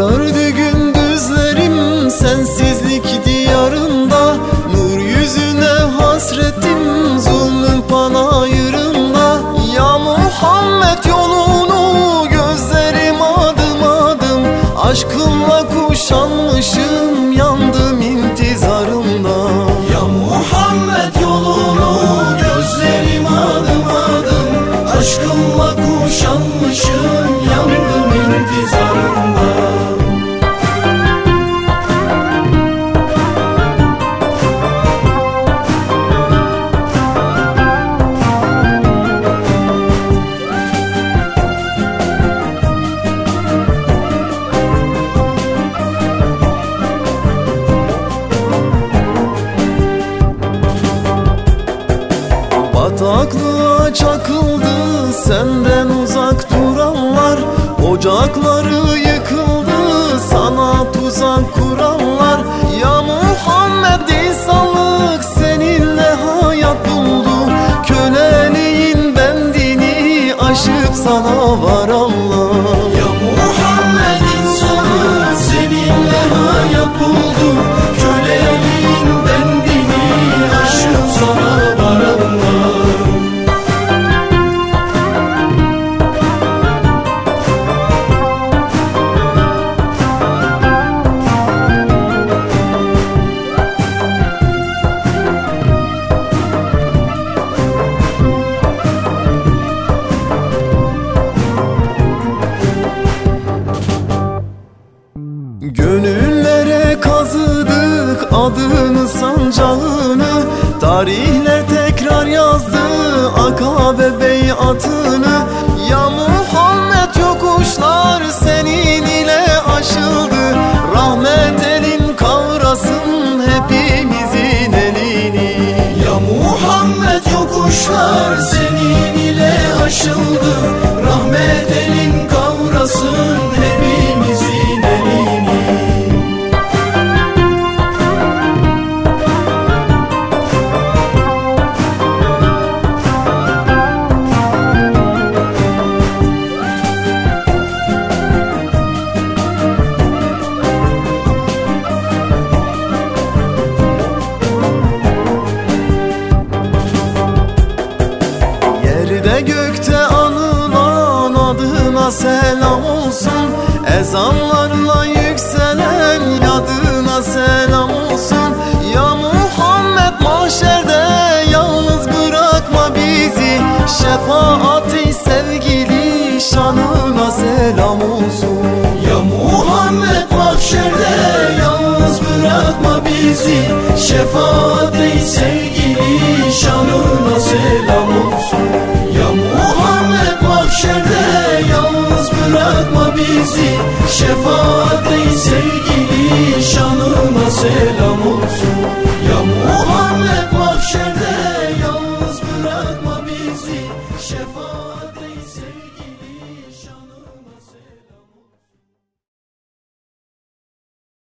Karardı gündüzlerim sensizlik diyarında. Nur yüzüne hasretim zulmün panayırında. Ya Muhammed yolunu gözlerim adım adım Aşkım Bataklığa çakıldı senden uzak duranlar Ocakları yıkıldı sana tuzak kuranlar Ya Muhammed Gönüllere kazıdık adını sancağını. Tarihler tekrar yazdı Akabe beyatını Ya Muhammed yokuşlar senin ile aşıldı. Rahmet elin kavrasın hepimizin elini. Ya Muhammed yokuşlar senin ile aşıldı. Rahmet elin kavrasın Gökte anılan adına selam olsun. Ezanlarla yükselen yadına selam olsun. Ya Muhammed mahşerde yalnız bırakma bizi. Şefaati sevgili şanına selam olsun. Ya Muhammed mahşerde yalnız bırakma bizi. Şefaat bizi Şefaat ey sevgili şanına selam